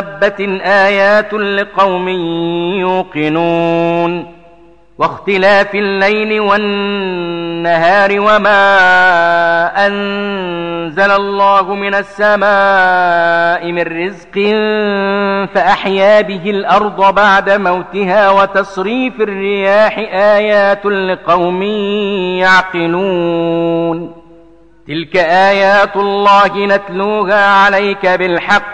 دابة آيات لقوم يوقنون واختلاف الليل والنهار وما أنزل الله من السماء من رزق فأحيا به الأرض بعد موتها وتصريف الرياح آيات لقوم يعقلون تلك آيات الله نتلوها عليك بالحق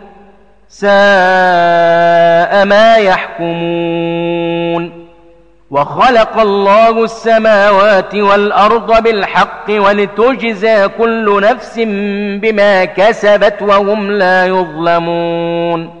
ساء ما يحكمون وخلق الله السماوات والأرض بالحق ولتجزى كل نفس بما كسبت وهم لا يظلمون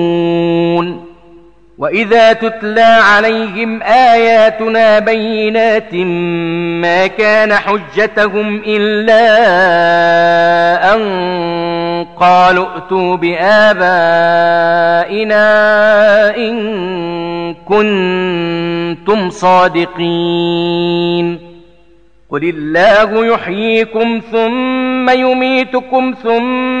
وَإِذَا تُتْلَى عَلَيْهِمْ آيَاتُنَا بَيِّنَاتٍ مَا كَانَ حُجَّتَهُمْ إِلَّا أَن قَالُوا ائْتُوا بِآبَائِنَا إِن كُنتُمْ صَادِقِينَ قُلِ اللَّهُ يُحْيِيكُمْ ثُمَّ يُمِيتُكُمْ ثُمَّ